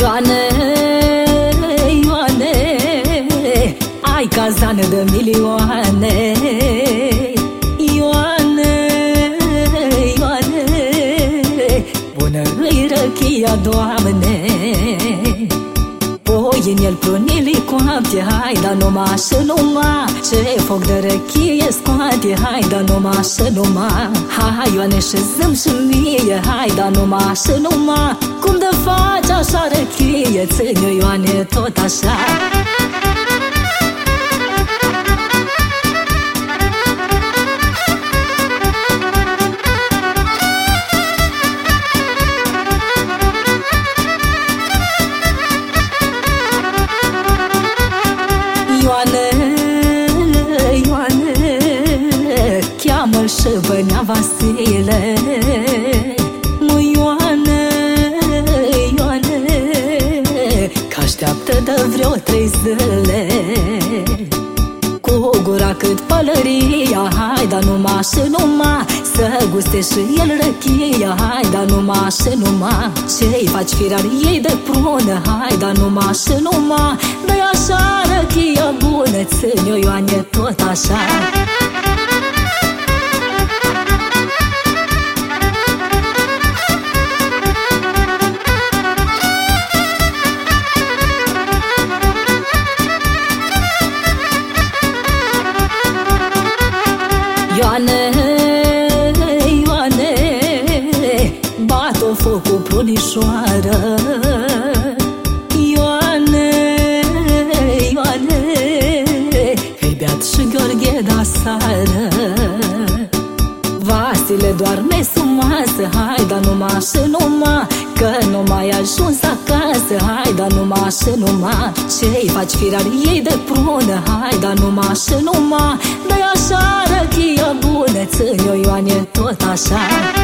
Ioane, Ioane Ai cazană de milioane Poi în el prunili coapte Hai, dar numai și numai. Ce foc de răchie scoate Hai, dar numai și numai. Hai, Ioane, și zâm și mie Hai, dar numai și numai. Cum de faci așa răchie Ține, Ioane, tot așa Cheamă-l și bănea Vasile Mă Ioane, Ioane Că așteaptă de vreo trei zile. Cu gura cât pălăria Hai, dar numai și numai Să guste și el răchia. Hai, dar numai și numai Ce-i faci firar ei de prună? Hai, dar numai și numai Dă-i așa răchia bună Ține-o Ioane tot așa Ioane, Ioane Bat-o foc cu prunișoară Ioane, Ioane Hei beat și Gheorghe da sară Vasile doarme sumasă Hai, dar numai și numai Că nu mai ajuns acasă Hai, dar numai și numai. Ce-i faci firar ei de prună? Hai, dar numai și numai. Dă-i așa răchia bună Ține-o Ioane tot așa